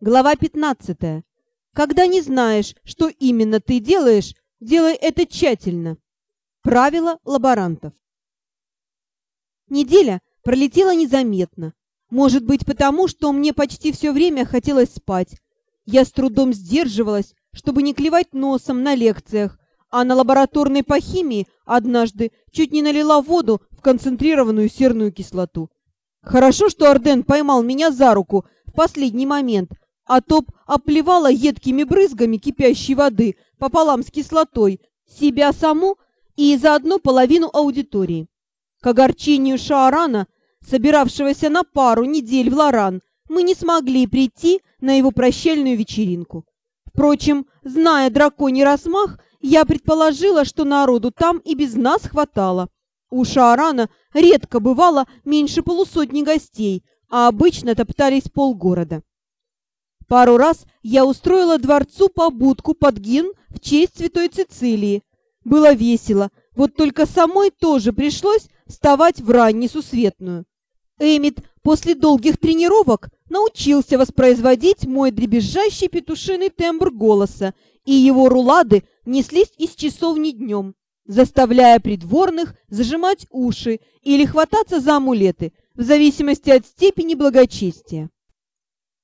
Глава 15. Когда не знаешь, что именно ты делаешь, делай это тщательно. Правила лаборантов. Неделя пролетела незаметно. Может быть, потому, что мне почти все время хотелось спать. Я с трудом сдерживалась, чтобы не клевать носом на лекциях, а на лабораторной по химии однажды чуть не налила воду в концентрированную серную кислоту. Хорошо, что Арден поймал меня за руку в последний момент, а топ оплевала едкими брызгами кипящей воды пополам с кислотой себя саму и заодно половину аудитории. К огорчению Шаарана, собиравшегося на пару недель в Лоран, мы не смогли прийти на его прощальную вечеринку. Впрочем, зная драконий размах, я предположила, что народу там и без нас хватало. У Шаарана редко бывало меньше полусотни гостей, а обычно топтались полгорода. Пару раз я устроила дворцу побудку под гимн в честь Святой Цицилии. Было весело, вот только самой тоже пришлось вставать в рань несусветную. Эмит после долгих тренировок научился воспроизводить мой дребезжащий петушиный тембр голоса, и его рулады неслись из часовни днем, заставляя придворных зажимать уши или хвататься за амулеты, в зависимости от степени благочестия.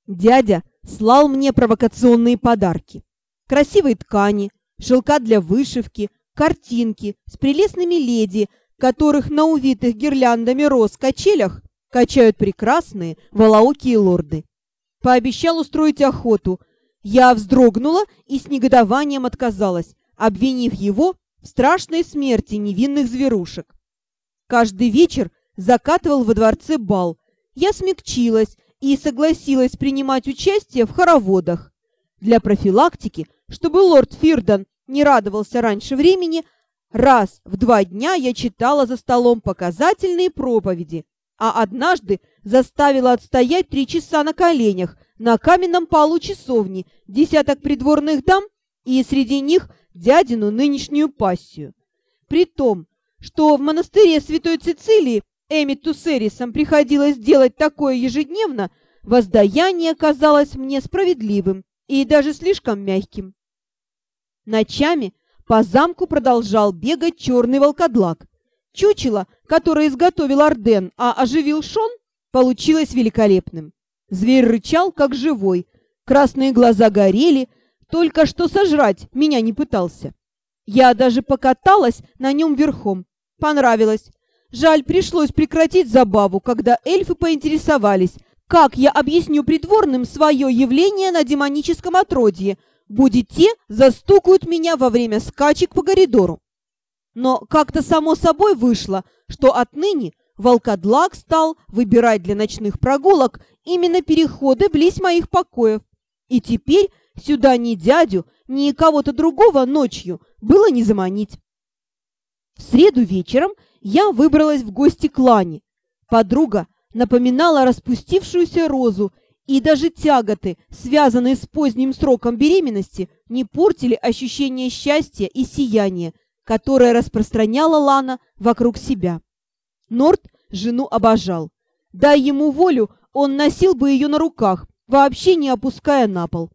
Дядя слал мне провокационные подарки. Красивые ткани, шелка для вышивки, картинки с прелестными леди, которых на увитых гирляндами роз качелях качают прекрасные волоокие лорды. Пообещал устроить охоту. Я вздрогнула и с негодованием отказалась, обвинив его в страшной смерти невинных зверушек. Каждый вечер закатывал во дворце бал. Я смягчилась и согласилась принимать участие в хороводах. Для профилактики, чтобы лорд Фирдан не радовался раньше времени, раз в два дня я читала за столом показательные проповеди, а однажды заставила отстоять три часа на коленях на каменном полу часовни десяток придворных дам и среди них дядину нынешнюю пассию. При том, что в монастыре Святой Цицилии Эмиту Серисом приходилось делать такое ежедневно, воздаяние казалось мне справедливым и даже слишком мягким. Ночами по замку продолжал бегать черный волкодлак. Чучело, которое изготовил Арден, а оживил Шон, получилось великолепным. Зверь рычал, как живой, красные глаза горели, только что сожрать меня не пытался. Я даже покаталась на нем верхом. Понравилось. Жаль, пришлось прекратить забаву, когда эльфы поинтересовались, как я объясню придворным свое явление на демоническом отродье, будет те застукают меня во время скачек по коридору. Но как-то само собой вышло, что отныне волкодлак стал выбирать для ночных прогулок именно переходы близ моих покоев. И теперь сюда ни дядю, ни кого-то другого ночью было не заманить. В среду вечером я выбралась в гости к Лане. Подруга напоминала распустившуюся розу, и даже тяготы, связанные с поздним сроком беременности, не портили ощущение счастья и сияния, которое распространяла Лана вокруг себя. Норт жену обожал. Дай ему волю, он носил бы ее на руках, вообще не опуская на пол.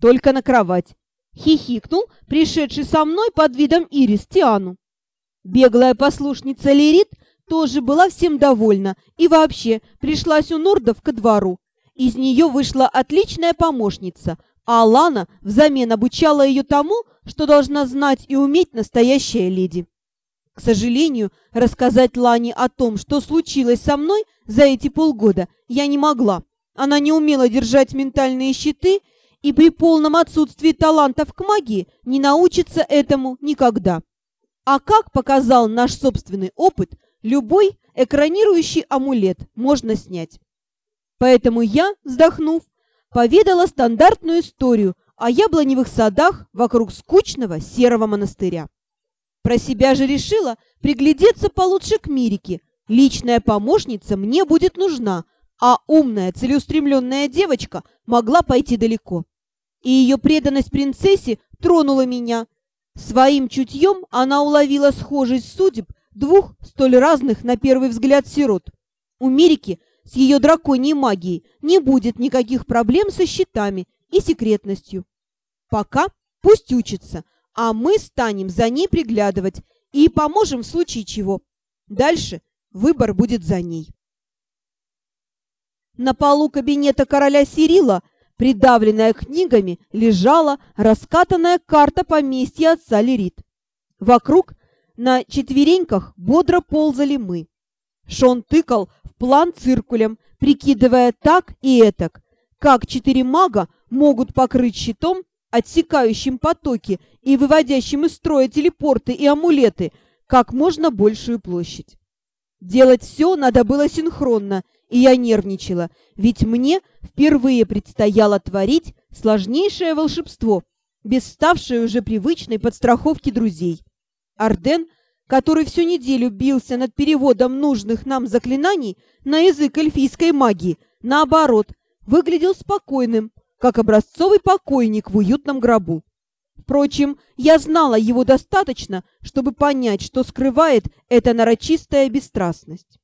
Только на кровать. Хихикнул пришедший со мной под видом Ирис Тиану. Беглая послушница Лерит тоже была всем довольна и вообще пришлась у Нордов ко двору. Из нее вышла отличная помощница, а Алана взамен обучала ее тому, что должна знать и уметь настоящая леди. К сожалению, рассказать Лане о том, что случилось со мной за эти полгода, я не могла. Она не умела держать ментальные щиты и при полном отсутствии талантов к магии не научится этому никогда. А как показал наш собственный опыт, любой экранирующий амулет можно снять. Поэтому я, вздохнув, поведала стандартную историю о яблоневых садах вокруг скучного серого монастыря. Про себя же решила приглядеться получше к Мирике. Личная помощница мне будет нужна, а умная, целеустремленная девочка могла пойти далеко. И ее преданность принцессе тронула меня – Своим чутьем она уловила схожесть судеб двух столь разных на первый взгляд сирот. У Мирики с ее драконьей магией не будет никаких проблем со счетами и секретностью. Пока пусть учится, а мы станем за ней приглядывать и поможем в случае чего. Дальше выбор будет за ней. На полу кабинета короля Сирила, придавленная книгами, лежала раскатанная карта поместья отца Лирит. Вокруг на четвереньках бодро ползали мы. Шон тыкал в план циркулем, прикидывая так и этак, как четыре мага могут покрыть щитом, отсекающим потоки и выводящим из строя телепорты и амулеты, как можно большую площадь. Делать все надо было синхронно, и я нервничала, ведь мне впервые предстояло творить сложнейшее волшебство, без ставшей уже привычной подстраховки друзей. Арден, который всю неделю бился над переводом нужных нам заклинаний на язык эльфийской магии, наоборот, выглядел спокойным, как образцовый покойник в уютном гробу. Впрочем, я знала его достаточно, чтобы понять, что скрывает эта нарочистая бесстрастность.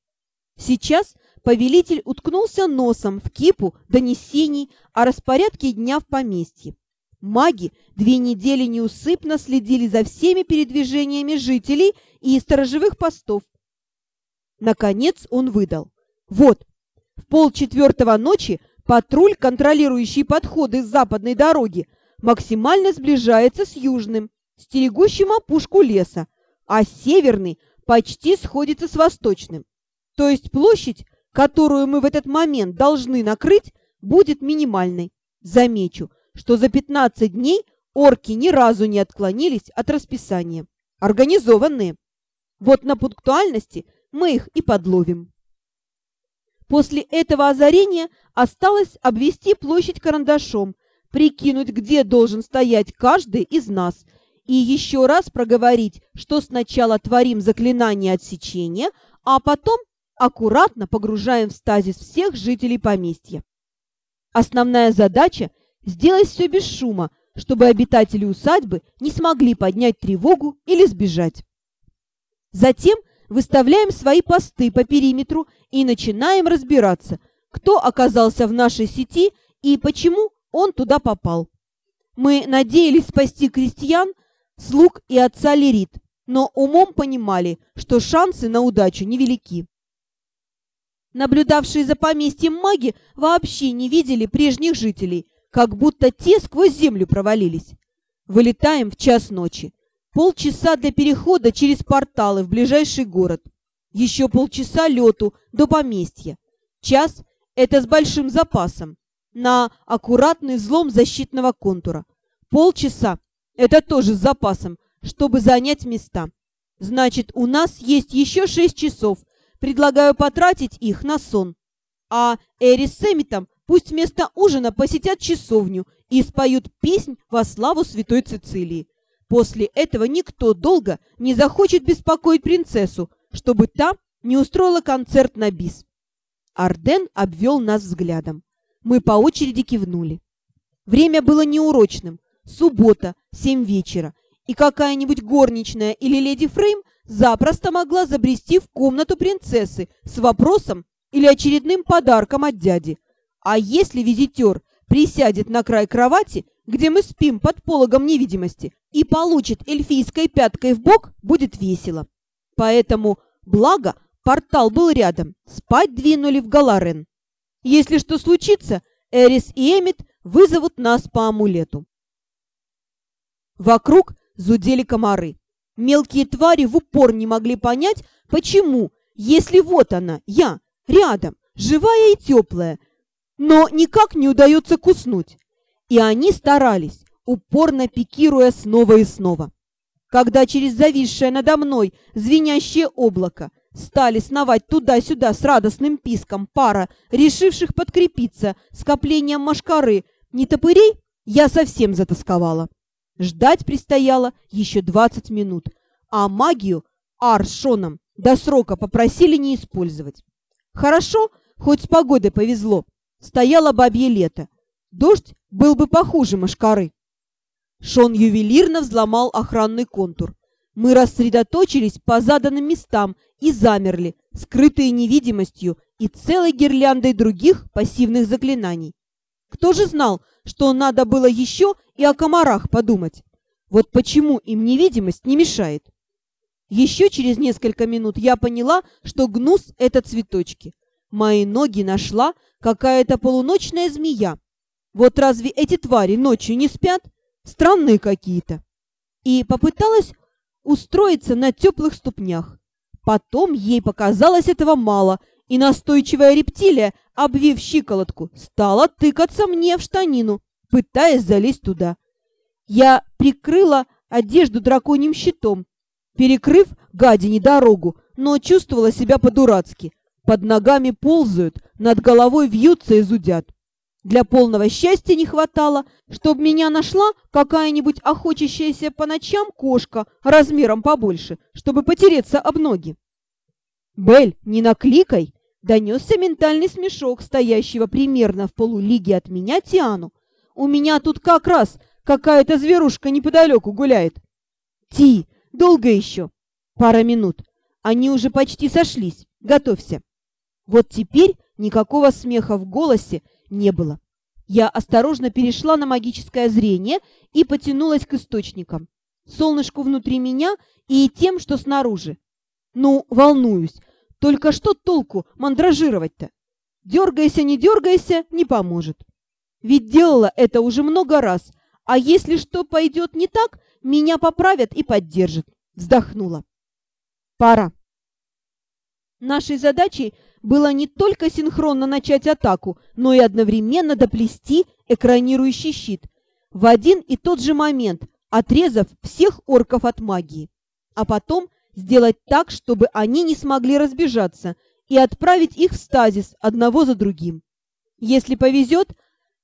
Сейчас повелитель уткнулся носом в кипу донесений о распорядке дня в поместье. Маги две недели неусыпно следили за всеми передвижениями жителей и сторожевых постов. Наконец он выдал. Вот, в полчетвертого ночи патруль, контролирующий подходы с западной дороги, максимально сближается с южным, стерегущим опушку леса, а северный почти сходится с восточным. То есть площадь, которую мы в этот момент должны накрыть, будет минимальной. Замечу, что за 15 дней орки ни разу не отклонились от расписания. Организованные. Вот на пунктуальности мы их и подловим. После этого озарения осталось обвести площадь карандашом, прикинуть, где должен стоять каждый из нас, и еще раз проговорить, что сначала творим заклинание отсечения, а потом аккуратно погружаем в стазис всех жителей поместья. Основная задача сделать все без шума, чтобы обитатели усадьбы не смогли поднять тревогу или сбежать. Затем выставляем свои посты по периметру и начинаем разбираться, кто оказался в нашей сети и почему он туда попал. Мы надеялись спасти крестьян, слуг и отца Лирит, но умом понимали, что шансы на удачу невелики. Наблюдавшие за поместьем маги вообще не видели прежних жителей – как будто те сквозь землю провалились. Вылетаем в час ночи. Полчаса для перехода через порталы в ближайший город. Еще полчаса лету до поместья. Час — это с большим запасом. На аккуратный взлом защитного контура. Полчаса — это тоже с запасом, чтобы занять места. Значит, у нас есть еще шесть часов. Предлагаю потратить их на сон. А Эри с Эмитом Пусть вместо ужина посетят часовню и споют песнь во славу святой Цицилии. После этого никто долго не захочет беспокоить принцессу, чтобы та не устроила концерт на бис. Арден обвел нас взглядом. Мы по очереди кивнули. Время было неурочным. Суббота, семь вечера. И какая-нибудь горничная или леди Фрейм запросто могла забрести в комнату принцессы с вопросом или очередным подарком от дяди – а если визитер присядет на край кровати, где мы спим под пологом невидимости, и получит эльфийской пяткой в бок, будет весело. Поэтому, благо, портал был рядом, спать двинули в Галарен. Если что случится, Эрис и Эмит вызовут нас по амулету. Вокруг зудели комары. Мелкие твари в упор не могли понять, почему, если вот она, я, рядом, живая и теплая, но никак не удается куснуть. И они старались, упорно пикируя снова и снова. Когда через зависшее надо мной звенящее облако стали сновать туда-сюда с радостным писком пара, решивших подкрепиться скоплением машкары, не топырей, я совсем затасковала. Ждать предстояло еще двадцать минут, а магию Ар с Шоном до срока попросили не использовать. Хорошо, хоть с погодой повезло, Стояло бабье лето. Дождь был бы похуже мошкары. Шон ювелирно взломал охранный контур. Мы рассредоточились по заданным местам и замерли, скрытые невидимостью и целой гирляндой других пассивных заклинаний. Кто же знал, что надо было еще и о комарах подумать? Вот почему им невидимость не мешает. Еще через несколько минут я поняла, что гнус — это цветочки. Мои ноги нашла какая-то полуночная змея. Вот разве эти твари ночью не спят? Странные какие-то. И попыталась устроиться на теплых ступнях. Потом ей показалось этого мало, и настойчивая рептилия, обвив щиколотку, стала тыкаться мне в штанину, пытаясь залезть туда. Я прикрыла одежду драконьим щитом, перекрыв гадине дорогу, но чувствовала себя по-дурацки. Под ногами ползают, над головой вьются и зудят. Для полного счастья не хватало, чтобы меня нашла какая-нибудь охочащаяся по ночам кошка размером побольше, чтобы потереться об ноги. «Бель, не накликай!» — донесся ментальный смешок, стоящего примерно в полулиге от меня Тиану. «У меня тут как раз какая-то зверушка неподалеку гуляет». «Ти, долго еще?» «Пара минут. Они уже почти сошлись. Готовься». Вот теперь никакого смеха в голосе не было. Я осторожно перешла на магическое зрение и потянулась к источникам. Солнышку внутри меня и тем, что снаружи. Ну, волнуюсь. Только что толку мандражировать-то? Дергайся, не дергайся, не поможет. Ведь делала это уже много раз, а если что пойдет не так, меня поправят и поддержат. Вздохнула. Пора. Нашей задачей было не только синхронно начать атаку, но и одновременно доплести экранирующий щит в один и тот же момент, отрезав всех орков от магии. А потом сделать так, чтобы они не смогли разбежаться, и отправить их в стазис одного за другим. Если повезет,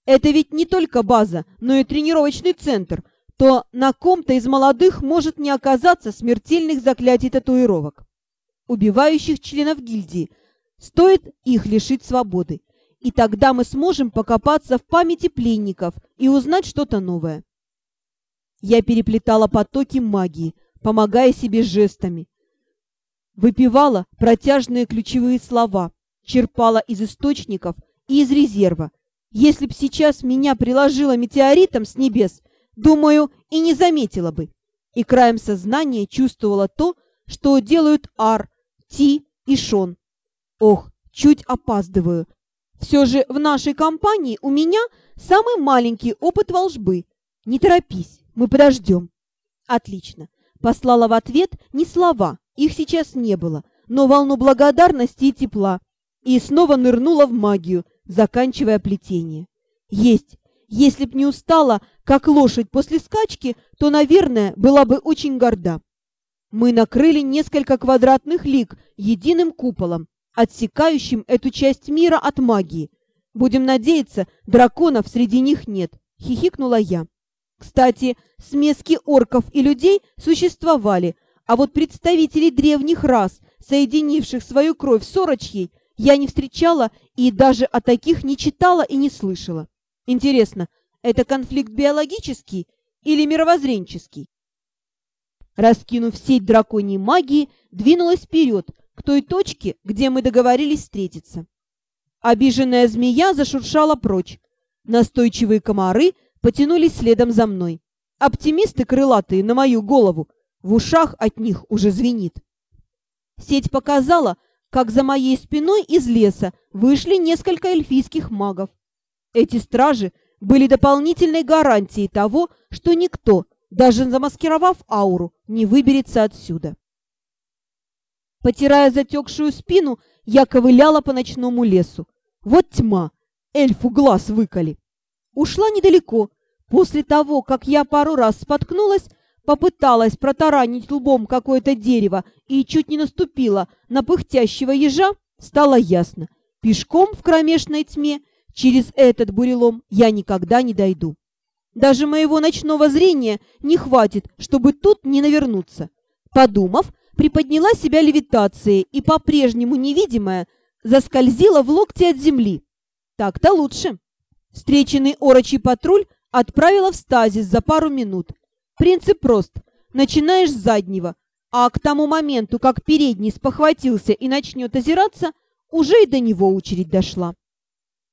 это ведь не только база, но и тренировочный центр, то на ком-то из молодых может не оказаться смертельных заклятий татуировок, убивающих членов гильдии – Стоит их лишить свободы, и тогда мы сможем покопаться в памяти пленников и узнать что-то новое. Я переплетала потоки магии, помогая себе жестами. Выпивала протяжные ключевые слова, черпала из источников и из резерва. Если б сейчас меня приложило метеоритом с небес, думаю, и не заметила бы. И краем сознания чувствовала то, что делают Ар, Ти и Шон. Ох, чуть опаздываю. Все же в нашей компании у меня самый маленький опыт волжбы. Не торопись, мы подождем. Отлично. Послала в ответ не слова, их сейчас не было, но волну благодарности и тепла. И снова нырнула в магию, заканчивая плетение. Есть. Если б не устала, как лошадь после скачки, то, наверное, была бы очень горда. Мы накрыли несколько квадратных лиг единым куполом, отсекающим эту часть мира от магии. Будем надеяться, драконов среди них нет, хихикнула я. Кстати, смески орков и людей существовали, а вот представителей древних рас, соединивших свою кровь с орочьей, я не встречала и даже о таких не читала и не слышала. Интересно, это конфликт биологический или мировоззренческий? Раскинув сеть драконьей магии, двинулась вперед, к той точке, где мы договорились встретиться. Обиженная змея зашуршала прочь. Настойчивые комары потянулись следом за мной. Оптимисты крылатые на мою голову. В ушах от них уже звенит. Сеть показала, как за моей спиной из леса вышли несколько эльфийских магов. Эти стражи были дополнительной гарантией того, что никто, даже замаскировав ауру, не выберется отсюда. Потирая затекшую спину, я ковыляла по ночному лесу. Вот тьма! Эльфу глаз выколи. Ушла недалеко. После того, как я пару раз споткнулась, попыталась протаранить лбом какое-то дерево и чуть не наступила на пыхтящего ежа, стало ясно. Пешком в кромешной тьме через этот бурелом я никогда не дойду. Даже моего ночного зрения не хватит, чтобы тут не навернуться. Подумав, приподняла себя левитацией и, по-прежнему невидимая, заскользила в локте от земли. Так-то лучше. Встреченный орочий патруль отправила в стазис за пару минут. Принцип прост. Начинаешь с заднего. а к тому моменту, как передний спохватился и начнет озираться, уже и до него очередь дошла.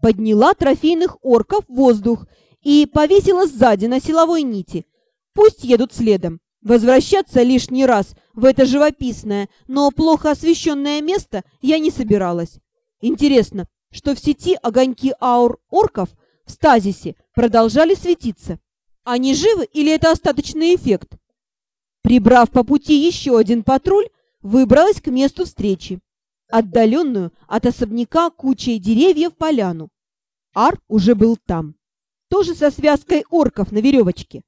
Подняла трофейных орков в воздух и повесила сзади на силовой нити. Пусть едут следом. Возвращаться лишний раз в это живописное, но плохо освещенное место я не собиралась. Интересно, что в сети огоньки аур орков в стазисе продолжали светиться. Они живы или это остаточный эффект? Прибрав по пути еще один патруль, выбралась к месту встречи, отдаленную от особняка кучей деревьев поляну. Ар уже был там, тоже со связкой орков на веревочке.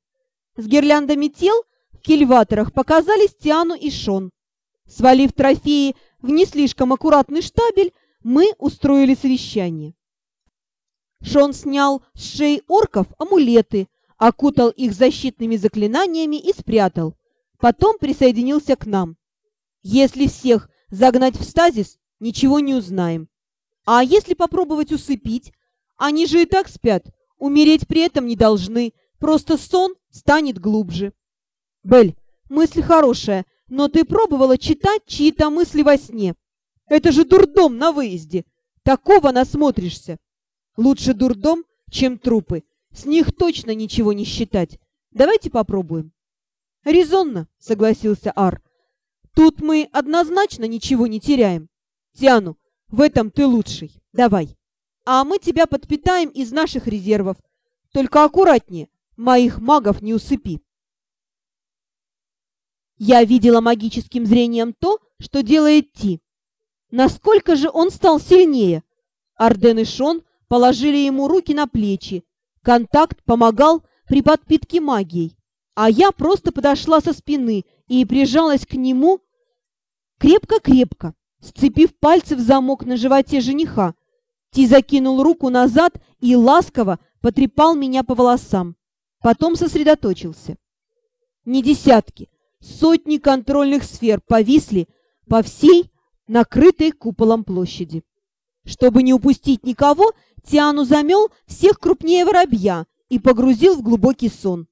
С гирляндами тел кильваторах показались Тиану и Шон. Свалив трофеи в не слишком аккуратный штабель, мы устроили совещание. Шон снял с шеи орков амулеты, окутал их защитными заклинаниями и спрятал. Потом присоединился к нам. Если всех загнать в стазис, ничего не узнаем. А если попробовать усыпить? Они же и так спят. Умереть при этом не должны. Просто сон станет глубже. Бель, мысль хорошая, но ты пробовала читать чьи-то мысли во сне. Это же дурдом на выезде. Такого насмотришься. Лучше дурдом, чем трупы. С них точно ничего не считать. Давайте попробуем. «Резонно», — согласился Ар. «Тут мы однозначно ничего не теряем. Тиану, в этом ты лучший. Давай. А мы тебя подпитаем из наших резервов. Только аккуратнее, моих магов не усыпи». Я видела магическим зрением то, что делает Ти. Насколько же он стал сильнее? Арден и Шон положили ему руки на плечи. Контакт помогал при подпитке магией а я просто подошла со спины и прижалась к нему крепко-крепко, сцепив пальцы в замок на животе жениха. Ти закинул руку назад и ласково потрепал меня по волосам. Потом сосредоточился. Не десятки, сотни контрольных сфер повисли по всей накрытой куполом площади. Чтобы не упустить никого, Тиану замел всех крупнее воробья и погрузил в глубокий сон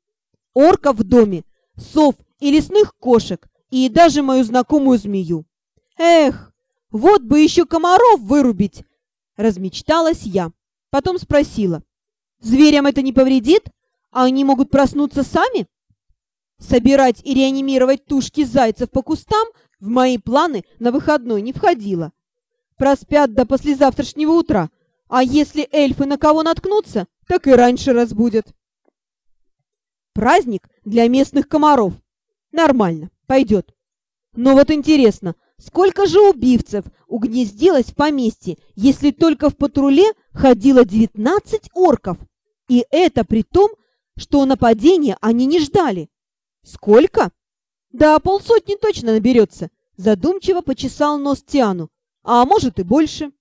орков в доме, сов и лесных кошек, и даже мою знакомую змею. Эх, вот бы еще комаров вырубить, размечталась я. Потом спросила, зверям это не повредит? А они могут проснуться сами? Собирать и реанимировать тушки зайцев по кустам в мои планы на выходной не входило. Проспят до послезавтрашнего утра, а если эльфы на кого наткнутся, так и раньше разбудят. Праздник для местных комаров. Нормально, пойдет. Но вот интересно, сколько же убивцев угнездилось в поместье, если только в патруле ходило 19 орков? И это при том, что нападения они не ждали. Сколько? Да, полсотни точно наберется. Задумчиво почесал нос Тиану. А может и больше.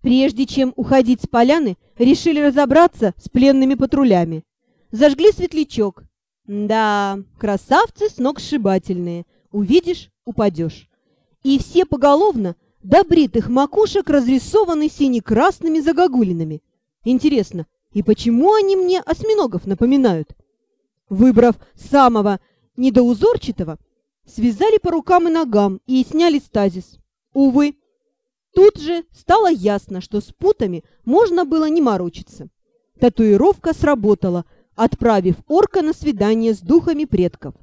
Прежде чем уходить с поляны, решили разобраться с пленными патрулями. Зажгли светлячок. Да, красавцы с ног сшибательные. Увидишь — упадешь. И все поголовно до бритых макушек разрисованы сине-красными загогулинами. Интересно, и почему они мне осьминогов напоминают? Выбрав самого недоузорчатого, связали по рукам и ногам и сняли стазис. Увы, тут же стало ясно, что с путами можно было не морочиться. Татуировка сработала — отправив орка на свидание с духами предков.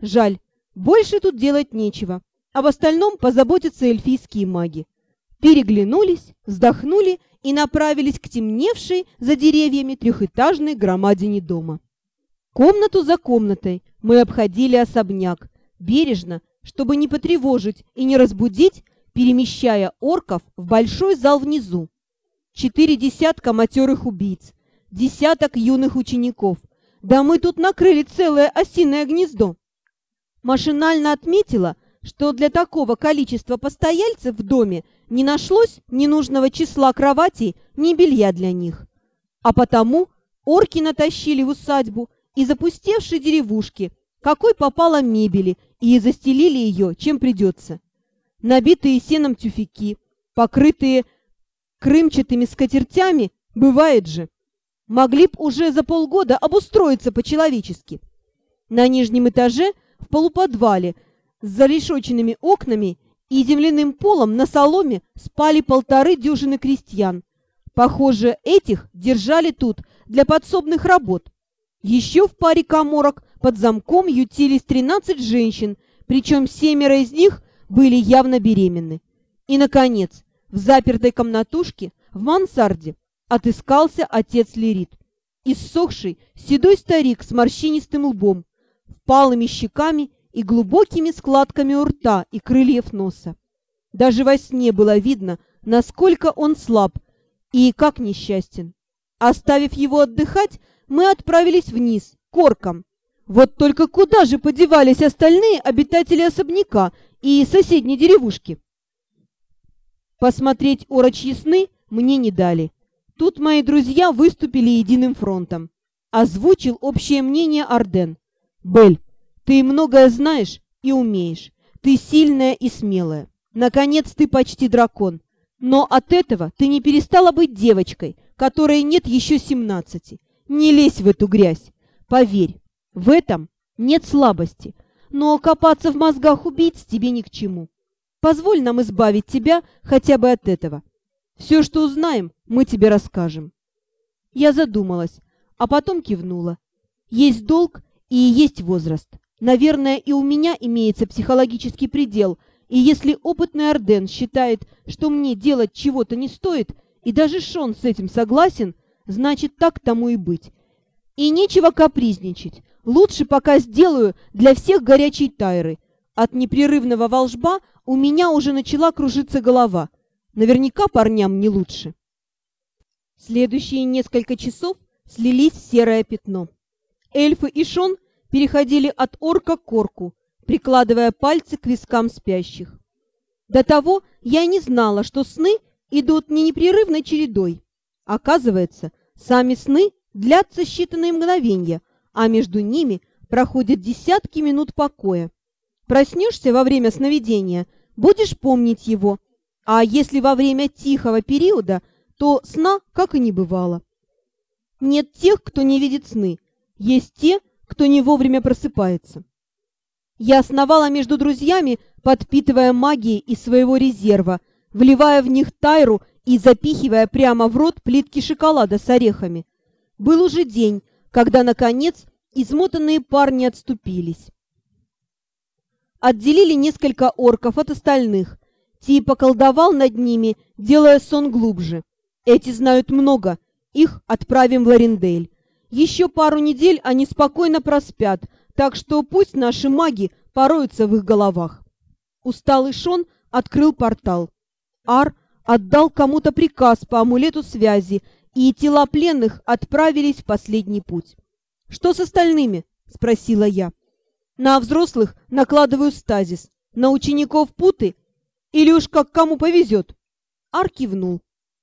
Жаль, больше тут делать нечего, а в остальном позаботятся эльфийские маги. Переглянулись, вздохнули и направились к темневшей за деревьями трехэтажной громадине дома. Комнату за комнатой мы обходили особняк, бережно, чтобы не потревожить и не разбудить, перемещая орков в большой зал внизу. Четыре десятка матерых убийц, десяток юных учеников. Да мы тут накрыли целое осиное гнездо. Машинально отметила, что для такого количества постояльцев в доме не нашлось ни нужного числа кроватей, ни белья для них. А потому орки натащили в усадьбу и запустевшей деревушки, какой попало мебели, и застелили ее, чем придется. Набитые сеном тюфяки, покрытые крымчатыми скатертями, бывает же могли б уже за полгода обустроиться по-человечески. На нижнем этаже, в полуподвале, С зарешоченными окнами и земляным полом на соломе спали полторы дюжины крестьян. Похоже, этих держали тут для подсобных работ. Еще в паре коморок под замком ютились 13 женщин, причем семеро из них были явно беременны. И, наконец, в запертой комнатушке в мансарде отыскался отец Лирит. Иссохший, седой старик с морщинистым лбом, впалыми щеками и глубокими складками у рта и крыльев носа. Даже во сне было видно, насколько он слаб и как несчастен. Оставив его отдыхать, мы отправились вниз, к оркам. Вот только куда же подевались остальные обитатели особняка и соседней деревушки? Посмотреть орочьи сны мне не дали. Тут мои друзья выступили единым фронтом. Озвучил общее мнение Арден. «Бель, ты многое знаешь и умеешь. Ты сильная и смелая. Наконец, ты почти дракон. Но от этого ты не перестала быть девочкой, которой нет еще семнадцати. Не лезь в эту грязь. Поверь, в этом нет слабости. Но копаться в мозгах убийц тебе ни к чему. Позволь нам избавить тебя хотя бы от этого. Все, что узнаем, мы тебе расскажем. Я задумалась, а потом кивнула. Есть долг и есть возраст. Наверное, и у меня имеется психологический предел, и если опытный Орден считает, что мне делать чего-то не стоит, и даже Шон с этим согласен, значит, так тому и быть. И нечего капризничать. Лучше пока сделаю для всех горячей тайры. От непрерывного волжба у меня уже начала кружиться голова. Наверняка парням не лучше. Следующие несколько часов слились в серое пятно. Эльфы и Шон – переходили от орка к орку, прикладывая пальцы к вискам спящих. До того я не знала, что сны идут не непрерывной чередой. Оказывается, сами сны длятся считанные мгновения, а между ними проходят десятки минут покоя. Проснешься во время сновидения, будешь помнить его, а если во время тихого периода, то сна как и не бывало. Нет тех, кто не видит сны, есть те, кто не вовремя просыпается. Я основала между друзьями, подпитывая магией из своего резерва, вливая в них тайру и запихивая прямо в рот плитки шоколада с орехами. Был уже день, когда, наконец, измотанные парни отступились. Отделили несколько орков от остальных. Типа колдовал над ними, делая сон глубже. Эти знают много, их отправим в Ларендель. Еще пару недель они спокойно проспят, так что пусть наши маги пороются в их головах. Усталый Шон открыл портал. Ар отдал кому-то приказ по амулету связи, и тела пленных отправились в последний путь. «Что с остальными?» — спросила я. «На взрослых накладываю стазис, на учеников путы или уж как кому повезет?» Ар кивнул.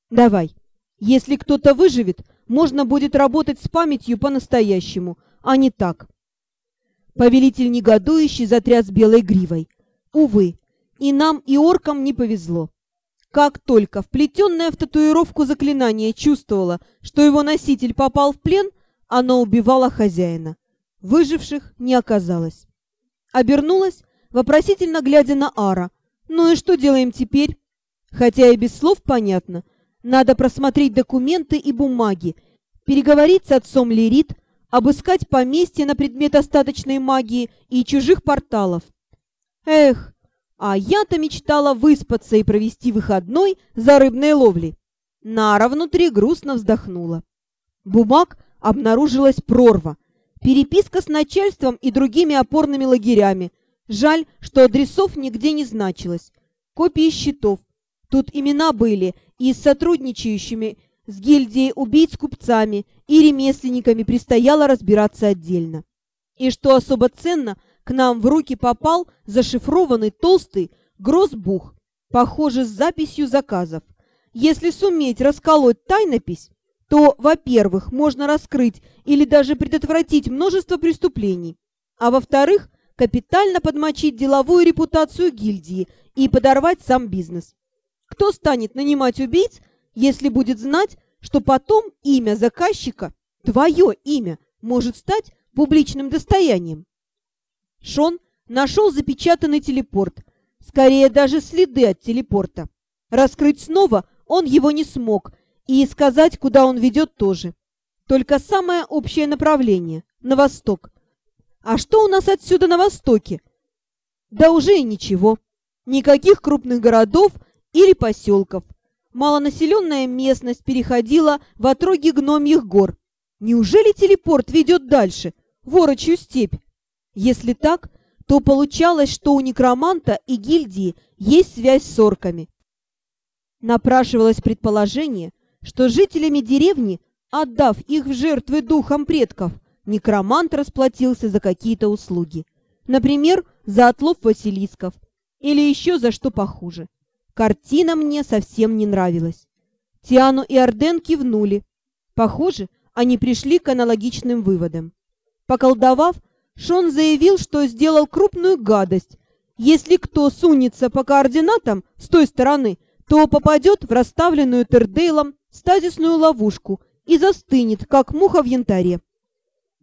«Давай. Если кто-то выживет, можно будет работать с памятью по-настоящему, а не так. Повелитель негодующий затряс белой гривой. Увы, и нам, и оркам не повезло. Как только вплетенное в татуировку заклинание чувствовало, что его носитель попал в плен, оно убивало хозяина. Выживших не оказалось. Обернулась, вопросительно глядя на Ара. «Ну и что делаем теперь?» Хотя и без слов понятно – надо просмотреть документы и бумаги, переговорить с отцом Лирит, обыскать поместье на предмет остаточной магии и чужих порталов. Эх, а я-то мечтала выспаться и провести выходной за рыбной ловлей. Нара внутри грустно вздохнула. Бумаг обнаружилась прорва. Переписка с начальством и другими опорными лагерями. Жаль, что адресов нигде не значилось. Копии счетов. Тут имена были и с сотрудничающими с гильдией убийц-купцами и ремесленниками предстояло разбираться отдельно. И что особо ценно, к нам в руки попал зашифрованный толстый гроссбух, похоже, с записью заказов. Если суметь расколоть тайнопись, то, во-первых, можно раскрыть или даже предотвратить множество преступлений, а во-вторых, капитально подмочить деловую репутацию гильдии и подорвать сам бизнес. Кто станет нанимать убийц, если будет знать, что потом имя заказчика, твое имя, может стать публичным достоянием? Шон нашел запечатанный телепорт, скорее даже следы от телепорта. Раскрыть снова он его не смог, и сказать, куда он ведет, тоже. Только самое общее направление — на восток. А что у нас отсюда на востоке? Да уже и ничего. Никаких крупных городов или поселков. Малонаселенная местность переходила в отроги гномьих гор. Неужели телепорт ведет дальше, в степь? Если так, то получалось, что у некроманта и гильдии есть связь с орками. Напрашивалось предположение, что жителями деревни, отдав их в жертвы духам предков, некромант расплатился за какие-то услуги. Например, за отлов василисков или еще за что похуже. Картина мне совсем не нравилась. Тиану и Арден кивнули. Похоже, они пришли к аналогичным выводам. Поколдовав, Шон заявил, что сделал крупную гадость. Если кто сунется по координатам с той стороны, то попадет в расставленную Тердейлом стазисную ловушку и застынет, как муха в янтаре.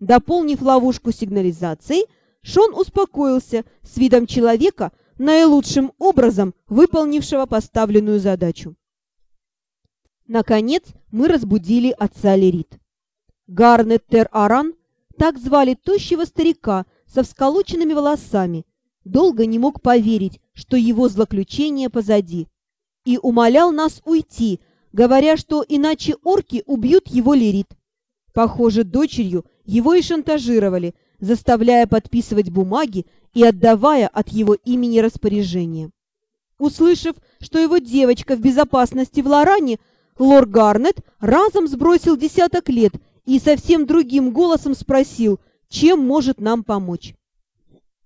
Дополнив ловушку сигнализацией, Шон успокоился с видом человека, наилучшим образом выполнившего поставленную задачу. Наконец мы разбудили отца Лерит. Гарнет Тер-Аран, так звали тощего старика со всколоченными волосами, долго не мог поверить, что его злоключение позади, и умолял нас уйти, говоря, что иначе орки убьют его Лерит. Похоже, дочерью его и шантажировали, заставляя подписывать бумаги и отдавая от его имени распоряжение. Услышав, что его девочка в безопасности в Лоране, лорд Гарнет разом сбросил десяток лет и совсем другим голосом спросил, чем может нам помочь.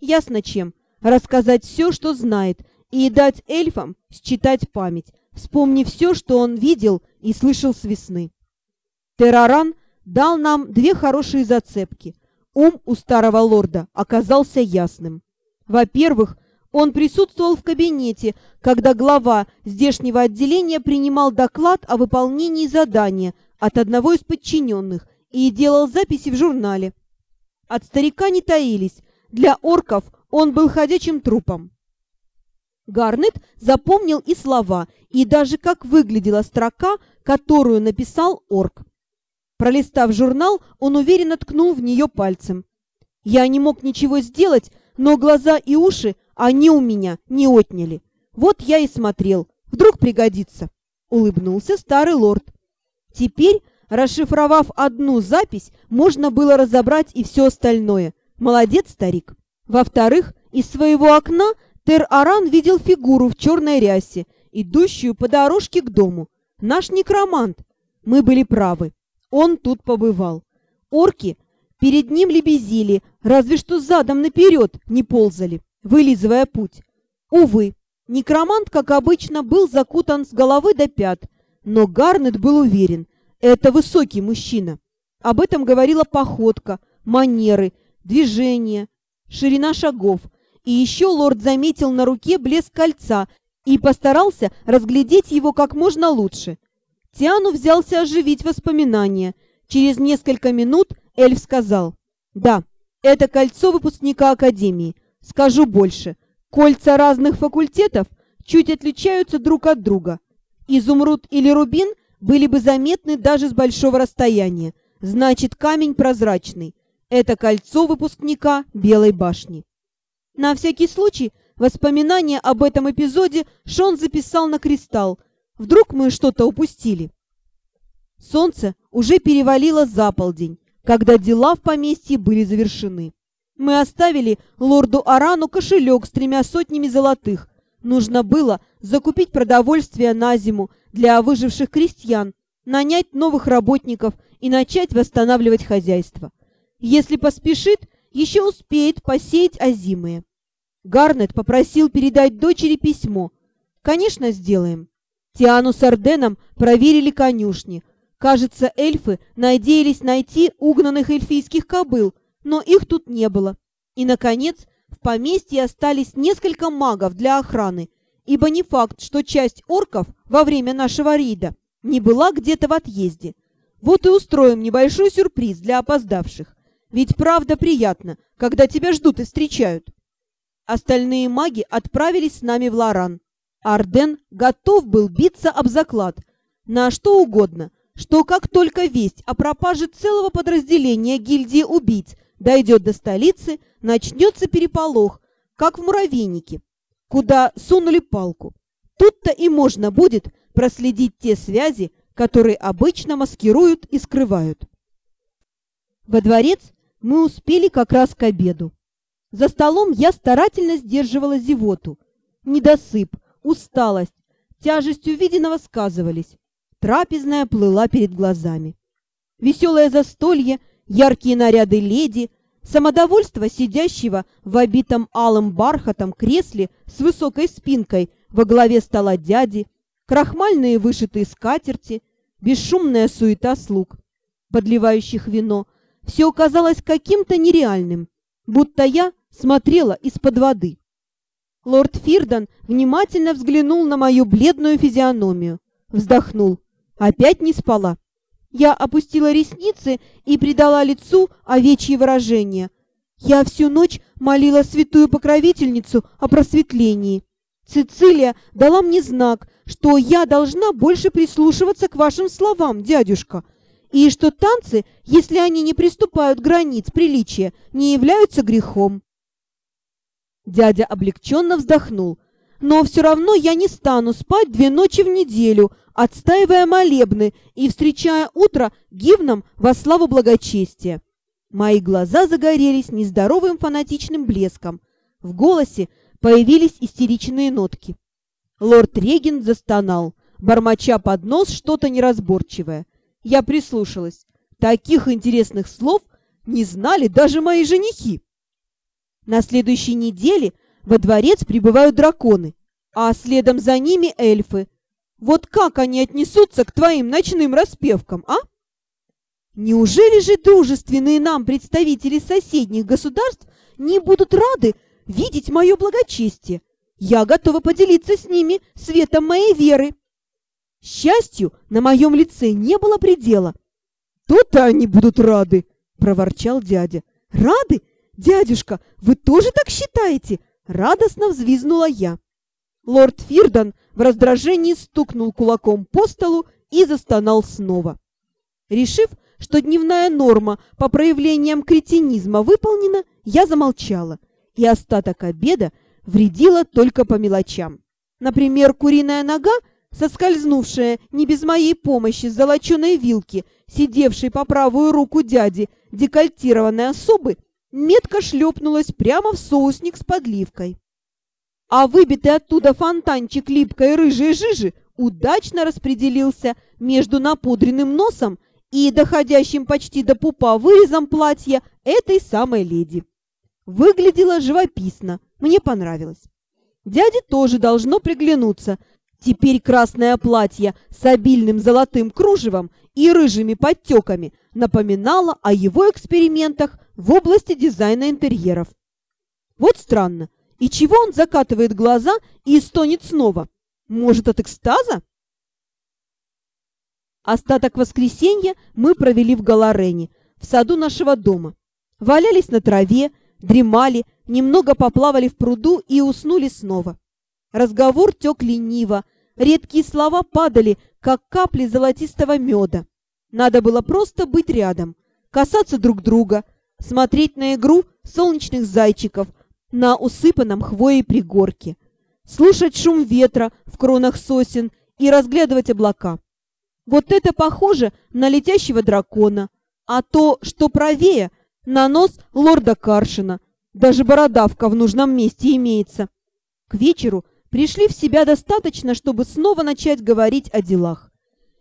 Ясно чем. Рассказать все, что знает, и дать эльфам считать память, вспомнив все, что он видел и слышал с весны. Терраран дал нам две хорошие зацепки. Ум у старого лорда оказался ясным. Во-первых, он присутствовал в кабинете, когда глава здешнего отделения принимал доклад о выполнении задания от одного из подчиненных и делал записи в журнале. От старика не таились, для орков он был ходячим трупом. Гарнет запомнил и слова, и даже как выглядела строка, которую написал орк. Пролистав журнал, он уверенно ткнул в нее пальцем. Я не мог ничего сделать, но глаза и уши они у меня не отняли. Вот я и смотрел. Вдруг пригодится. Улыбнулся старый лорд. Теперь, расшифровав одну запись, можно было разобрать и все остальное. Молодец, старик. Во-вторых, из своего окна Тер-Аран видел фигуру в черной рясе, идущую по дорожке к дому. Наш некромант. Мы были правы. Он тут побывал. Орки перед ним лебезили, разве что задом наперед не ползали, вылизывая путь. Увы, некромант, как обычно, был закутан с головы до пят, но Гарнет был уверен, это высокий мужчина. Об этом говорила походка, манеры, движение, ширина шагов – и еще лорд заметил на руке блеск кольца и постарался разглядеть его как можно лучше. Тиану взялся оживить воспоминания. Через несколько минут эльф сказал, «Да, это кольцо выпускника Академии. Скажу больше. Кольца разных факультетов чуть отличаются друг от друга. Изумруд или рубин были бы заметны даже с большого расстояния. Значит, камень прозрачный. Это кольцо выпускника Белой башни. На всякий случай воспоминания об этом эпизоде Шон записал на кристалл. Вдруг мы что-то упустили. Солнце уже перевалило за полдень, когда дела в поместье были завершены. Мы оставили лорду Арану кошелек с тремя сотнями золотых. Нужно было закупить продовольствие на зиму для выживших крестьян, нанять новых работников и начать восстанавливать хозяйство. Если поспешит, еще успеет посеять озимые. Гарнет попросил передать дочери письмо. Конечно, сделаем. Тиану с Арденом проверили конюшни. Кажется, эльфы надеялись найти угнанных эльфийских кобыл, но их тут не было. И, наконец, в поместье остались несколько магов для охраны, ибо не факт, что часть орков во время нашего рейда не была где-то в отъезде. Вот и устроим небольшой сюрприз для опоздавших. Ведь правда приятно, когда тебя ждут и встречают. Остальные маги отправились с нами в Лоран. Арден готов был биться об заклад на что угодно, что как только весть о пропаже целого подразделения гильдии убийц дойдет до столицы, начнется переполох, как в муравейнике, куда сунули палку. Тут-то и можно будет проследить те связи, которые обычно маскируют и скрывают. Во дворец мы успели как раз к обеду. За столом я старательно сдерживала зевоту. Недосып, усталость, тяжесть увиденного сказывались. Трапезная плыла перед глазами. Веселое застолье, яркие наряды леди, самодовольство сидящего в обитом алым бархатом кресле с высокой спинкой во главе стола дяди, крахмальные вышитые скатерти, бесшумная суета слуг, подливающих вино, все казалось каким-то нереальным, будто я смотрела из-под воды. Лорд Фирдан внимательно взглянул на мою бледную физиономию, вздохнул. Опять не спала. Я опустила ресницы и придала лицу овечье выражение. Я всю ночь молила святую покровительницу о просветлении. Цицилия дала мне знак, что я должна больше прислушиваться к вашим словам, дядюшка, и что танцы, если они не приступают границ приличия, не являются грехом. Дядя облегченно вздохнул. Но все равно я не стану спать две ночи в неделю, отстаивая молебны и встречая утро гимном во славу благочестия. Мои глаза загорелись нездоровым фанатичным блеском. В голосе появились истеричные нотки. Лорд Регин застонал, бормоча под нос что-то неразборчивое. Я прислушалась. Таких интересных слов не знали даже мои женихи. На следующей неделе во дворец прибывают драконы, а следом за ними эльфы, вот как они отнесутся к твоим ночным распевкам, а? Неужели же дружественные нам представители соседних государств не будут рады видеть мое благочестие? Я готова поделиться с ними светом моей веры. Счастью, на моем лице не было предела. «То-то они будут рады!» — проворчал дядя. «Рады? Дядюшка, вы тоже так считаете?» — радостно взвизнула я. Лорд Фирдан в раздражении стукнул кулаком по столу и застонал снова. Решив, что дневная норма по проявлениям кретинизма выполнена, я замолчала, и остаток обеда вредила только по мелочам. Например, куриная нога, соскользнувшая не без моей помощи с золоченой вилки, сидевшей по правую руку дяди, декольтированной особы, метко шлепнулась прямо в соусник с подливкой а выбитый оттуда фонтанчик липкой рыжей жижи удачно распределился между напудренным носом и доходящим почти до пупа вырезом платья этой самой леди. Выглядело живописно, мне понравилось. Дяде тоже должно приглянуться. Теперь красное платье с обильным золотым кружевом и рыжими подтеками напоминало о его экспериментах в области дизайна интерьеров. Вот странно, и чего он закатывает глаза и стонет снова? Может, от экстаза? Остаток воскресенья мы провели в Галарене, в саду нашего дома. Валялись на траве, дремали, немного поплавали в пруду и уснули снова. Разговор тек лениво, редкие слова падали, как капли золотистого меда. Надо было просто быть рядом, касаться друг друга, смотреть на игру солнечных зайчиков, на усыпанном хвоей пригорке, слушать шум ветра в кронах сосен и разглядывать облака. Вот это похоже на летящего дракона, а то, что правее, на нос лорда Каршина. Даже бородавка в нужном месте имеется. К вечеру пришли в себя достаточно, чтобы снова начать говорить о делах.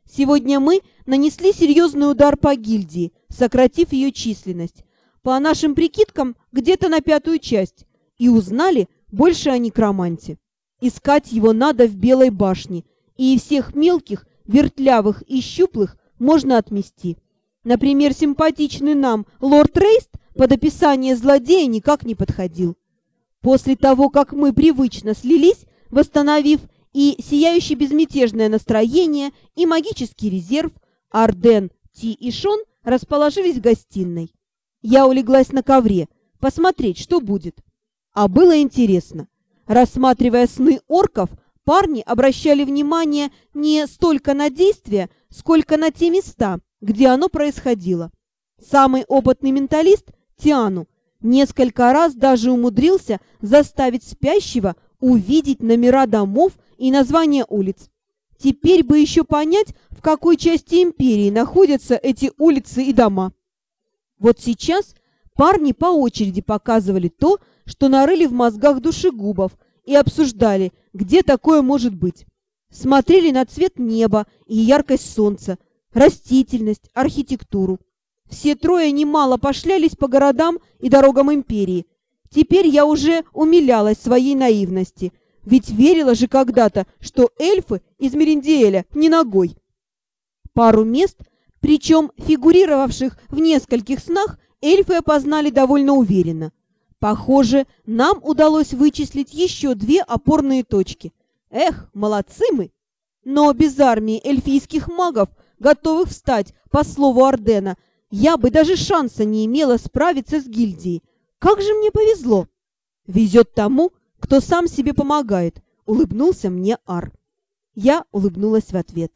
Сегодня мы нанесли серьезный удар по гильдии, сократив ее численность. По нашим прикидкам, где-то на пятую часть и узнали больше о некроманте. Искать его надо в Белой башне, и всех мелких, вертлявых и щуплых можно отмести. Например, симпатичный нам лорд Рейст под описание злодея никак не подходил. После того, как мы привычно слились, восстановив и сияющее безмятежное настроение, и магический резерв, Арден, Ти и Шон расположились в гостиной. Я улеглась на ковре, посмотреть, что будет. А было интересно. Рассматривая сны орков, парни обращали внимание не столько на действия, сколько на те места, где оно происходило. Самый опытный менталист, Тиану, несколько раз даже умудрился заставить спящего увидеть номера домов и названия улиц. Теперь бы еще понять, в какой части империи находятся эти улицы и дома. Вот сейчас парни по очереди показывали то, что нарыли в мозгах душегубов, и обсуждали, где такое может быть. Смотрели на цвет неба и яркость солнца, растительность, архитектуру. Все трое немало пошлялись по городам и дорогам империи. Теперь я уже умилялась своей наивности, ведь верила же когда-то, что эльфы из Мериндиэля не ногой. Пару мест, причем фигурировавших в нескольких снах, эльфы опознали довольно уверенно. Похоже, нам удалось вычислить еще две опорные точки. Эх, молодцы мы! Но без армии эльфийских магов, готовых встать, по слову Ордена, я бы даже шанса не имела справиться с гильдией. Как же мне повезло! Везет тому, кто сам себе помогает, улыбнулся мне Ар. Я улыбнулась в ответ.